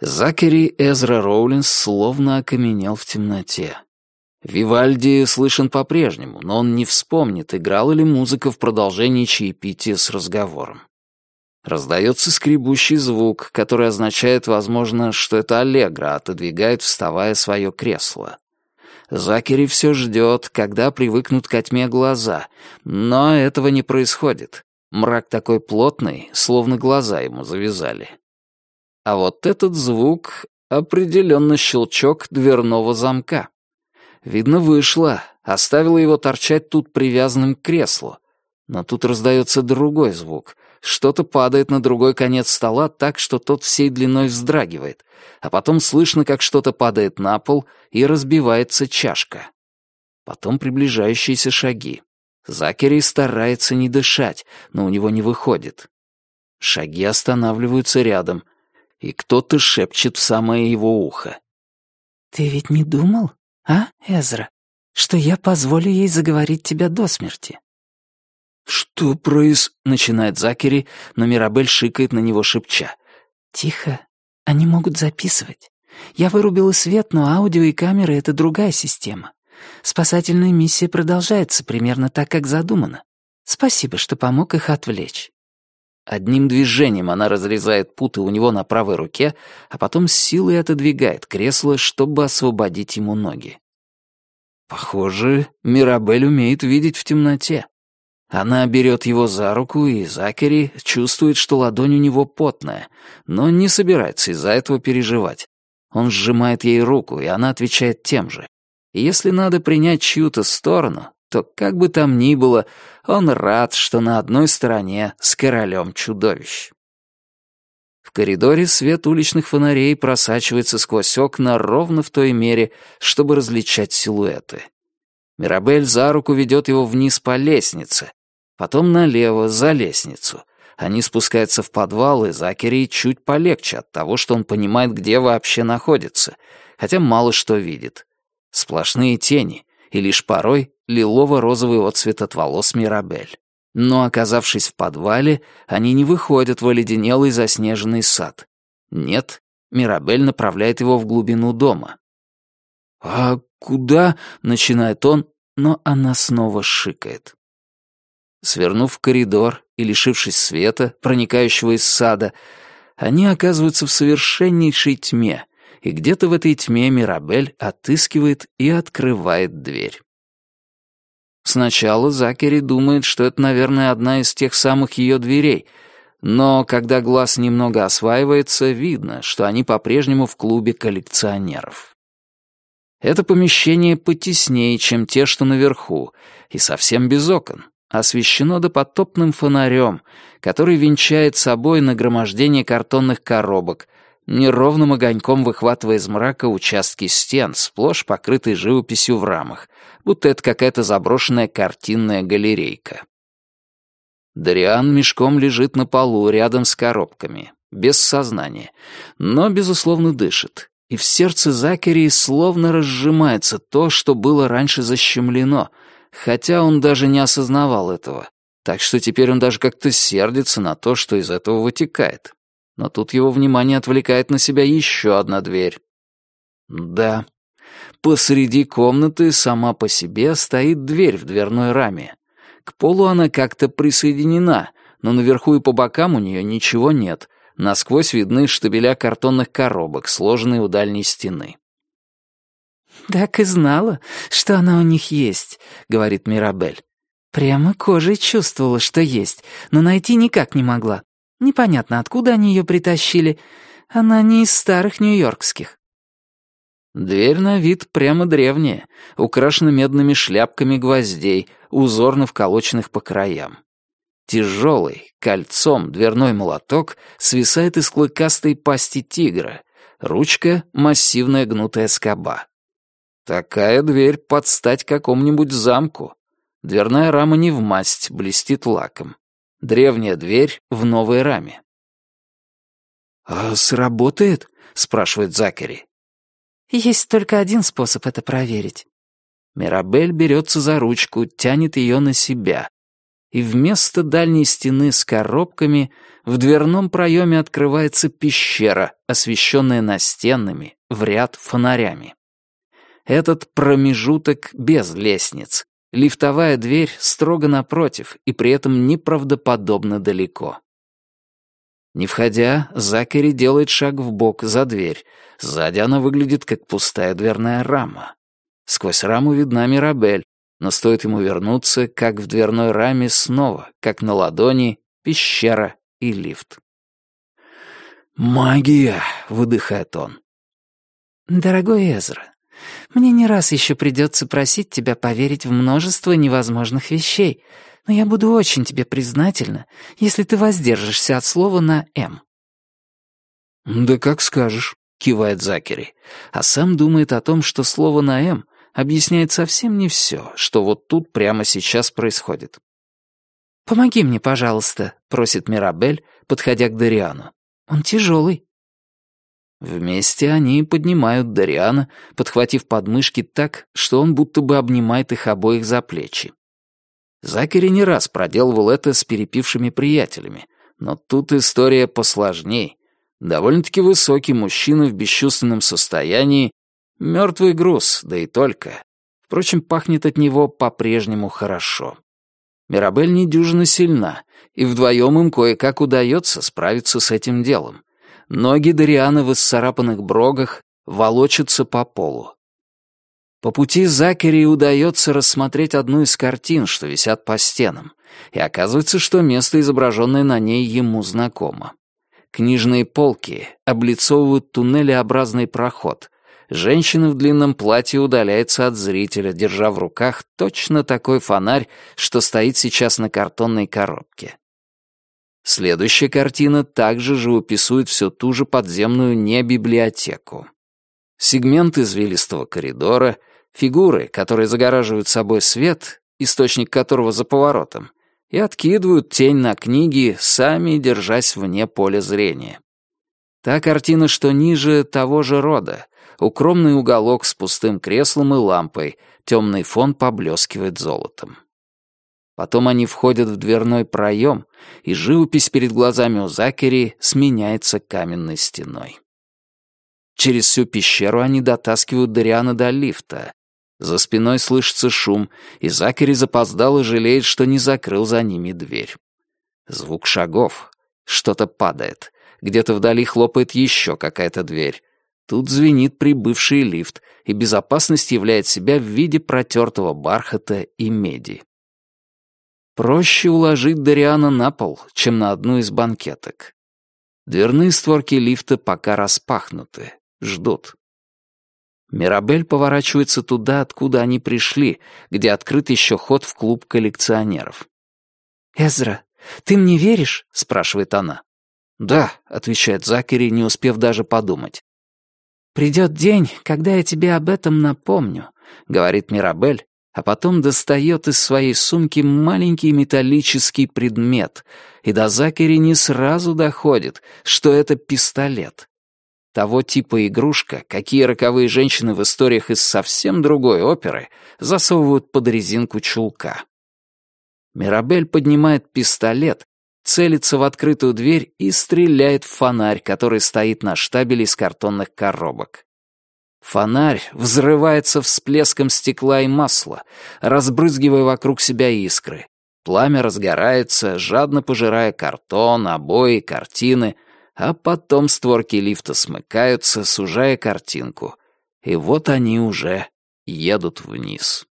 Закари Эзра Роулинс словно окаменел в темноте. Вивальди слышен по-прежнему, но он не вспомнит, играла ли музыка в продолжении чаепития с разговором. Раздается скребущий звук, который означает, возможно, что это Аллегра отодвигает, вставая свое кресло. Закери все ждет, когда привыкнут ко тьме глаза, но этого не происходит. Мрак такой плотный, словно глаза ему завязали. А вот этот звук — определенно щелчок дверного замка. Видно, вышла, оставила его торчать тут привязанным к креслу. Но тут раздается другой звук. Что-то падает на другой конец стола так, что тот всей длиной вздрагивает, а потом слышно, как что-то падает на пол и разбивается чашка. Потом приближающиеся шаги. Закери старается не дышать, но у него не выходит. Шаги останавливаются рядом — и кто-то шепчет в самое его ухо. «Ты ведь не думал, а, Эзра, что я позволю ей заговорить тебя до смерти?» «Что проис...» — начинает Закери, но Мирабель шикает на него, шепча. «Тихо, они могут записывать. Я вырубила свет, но аудио и камеры — это другая система. Спасательная миссия продолжается примерно так, как задумано. Спасибо, что помог их отвлечь. Одним движением она разрезает путы у него на правой руке, а потом с силой отодвигает кресло, чтобы освободить ему ноги. Похоже, Мирабель умеет видеть в темноте. Она берет его за руку, и Закери чувствует, что ладонь у него потная, но не собирается из-за этого переживать. Он сжимает ей руку, и она отвечает тем же. Если надо принять чью-то сторону, то как бы там ни было, он рад, что на одной стороне с королем чудовищ. В коридоре свет уличных фонарей просачивается сквозь окна ровно в той мере, чтобы различать силуэты. Мирабель за руку ведет его вниз по лестнице, потом налево, за лестницу. Они спускаются в подвал, и Закери чуть полегче от того, что он понимает, где вообще находится, хотя мало что видит. Сплошные тени, и лишь порой лилово-розовый отцвет от волос Мирабель. Но, оказавшись в подвале, они не выходят в оледенелый заснеженный сад. Нет, Мирабель направляет его в глубину дома. «А куда?» — начинает он, но она снова шикает. Свернув в коридор и лишившись света, проникающего из сада, они оказываются в совершеннейшей тьме, и где-то в этой тьме Мирабель отыскивает и открывает дверь. Сначала Закери думает, что это, наверное, одна из тех самых ее дверей, но когда глаз немного осваивается, видно, что они по-прежнему в клубе коллекционеров. Это помещение потеснее, чем те, что наверху, и совсем без окон, освещено допотопным фонарем, который венчает собой нагромождение картонных коробок, неровным огоньком выхватывая из мрака участки стен, сплошь покрытые живописью в рамах, будто это какая-то заброшенная картинная галерейка. Дариан мешком лежит на полу рядом с коробками, без сознания, но, безусловно, дышит. И в сердце Закери словно разжимается то, что было раньше защемлено, хотя он даже не осознавал этого. Так что теперь он даже как-то сердится на то, что из этого вытекает но тут его внимание отвлекает на себя еще одна дверь. Да, посреди комнаты сама по себе стоит дверь в дверной раме. К полу она как-то присоединена, но наверху и по бокам у нее ничего нет. Насквозь видны штабеля картонных коробок, сложенные у дальней стены. «Так и знала, что она у них есть», — говорит Мирабель. «Прямо кожей чувствовала, что есть, но найти никак не могла. Непонятно, откуда они ее притащили. Она не из старых нью-йоркских. Дверь на вид прямо древняя, украшена медными шляпками гвоздей, узорно вколоченных по краям. Тяжелый, кольцом дверной молоток свисает из клыкастой пасти тигра, ручка — массивная гнутая скоба. Такая дверь под стать какому-нибудь замку. Дверная рама не в масть, блестит лаком. Древняя дверь в новой раме. «А сработает?» — спрашивает Закари. «Есть только один способ это проверить». Мирабель берется за ручку, тянет ее на себя. и вместо дальней стены с коробками в дверном проеме открывается пещера, освещенная настенными, в ряд фонарями. Этот промежуток без лестниц. Лифтовая дверь строго напротив и при этом неправдоподобно далеко. Не входя, Закари делает шаг в бок за дверь. Сзади она выглядит как пустая дверная рама. Сквозь раму видна Мирабель, но стоит ему вернуться, как в дверной раме снова, как на ладони, пещера и лифт. «Магия!» — выдыхает он. «Дорогой Эзра, мне не раз еще придется просить тебя поверить в множество невозможных вещей, но я буду очень тебе признательна, если ты воздержишься от слова на «М». «Да как скажешь», — кивает Закери, а сам думает о том, что слово на «М» объясняет совсем не все, что вот тут прямо сейчас происходит. «Помоги мне, пожалуйста», — просит Мирабель, подходя к Дариану. «Он тяжелый». Вместе они поднимают Дариана, подхватив подмышки так, что он будто бы обнимает их обоих за плечи. Закари не раз проделывал это с перепившими приятелями, но тут история посложней. Довольно-таки высокий мужчина в бесчувственном состоянии, мертвый груз, да и только. Впрочем, пахнет от него по-прежнему хорошо. Мирабель недюжинно сильна, и вдвоем им кое-как удается справиться с этим делом. Ноги Дариана в исцарапанных брогах волочатся по полу. По пути Закари удается рассмотреть одну из картин, что висят по стенам, и оказывается, что место, изображенное на ней, ему знакомо. Книжные полки облицовывают туннелеобразный проход. Женщина в длинном платье удаляется от зрителя, держа в руках точно такой фонарь, что стоит сейчас на картонной коробке. Следующая картина также живописует всю ту же подземную не-библиотеку. Сегмент извилистого коридора, фигуры, которые загораживают собой свет, источник которого за поворотом, и откидывают тень на книги, сами держась вне поля зрения. Та картина, что ниже, того же рода. Укромный уголок с пустым креслом и лампой, темный фон поблескивает золотом. Потом они входят в дверной проем, и живопись перед глазами у Закери сменяется каменной стеной. Через всю пещеру они дотаскивают Дариана до лифта. За спиной слышится шум, и Закери запоздал и жалеет, что не закрыл за ними дверь. Звук шагов. Что-то падает. Где-то вдали хлопает еще какая-то дверь. Тут звенит прибывший лифт, и безопасность являет себя в виде протертого бархата и меди. Проще уложить Дариана на пол, чем на одну из банкеток. Дверные створки лифта пока распахнуты ждут. Мирабель поворачивается туда, откуда они пришли, где открыт еще ход в клуб коллекционеров. «Эзра, ты мне веришь?» — спрашивает она. «Да», — отвечает Закери, не успев даже подумать. «Придет день, когда я тебе об этом напомню», — говорит Мирабель, а потом достает из своей сумки маленький металлический предмет, и до Закери не сразу доходит, что это пистолет. Того типа игрушка, какие роковые женщины в историях из совсем другой оперы засовывают под резинку чулка. Мирабель поднимает пистолет, целится в открытую дверь и стреляет в фонарь, который стоит на штабеле из картонных коробок. Фонарь взрывается всплеском стекла и масла, разбрызгивая вокруг себя искры. Пламя разгорается, жадно пожирая картон, обои, картины — а потом створки лифта смыкаются, сужая картинку. И вот они уже едут вниз.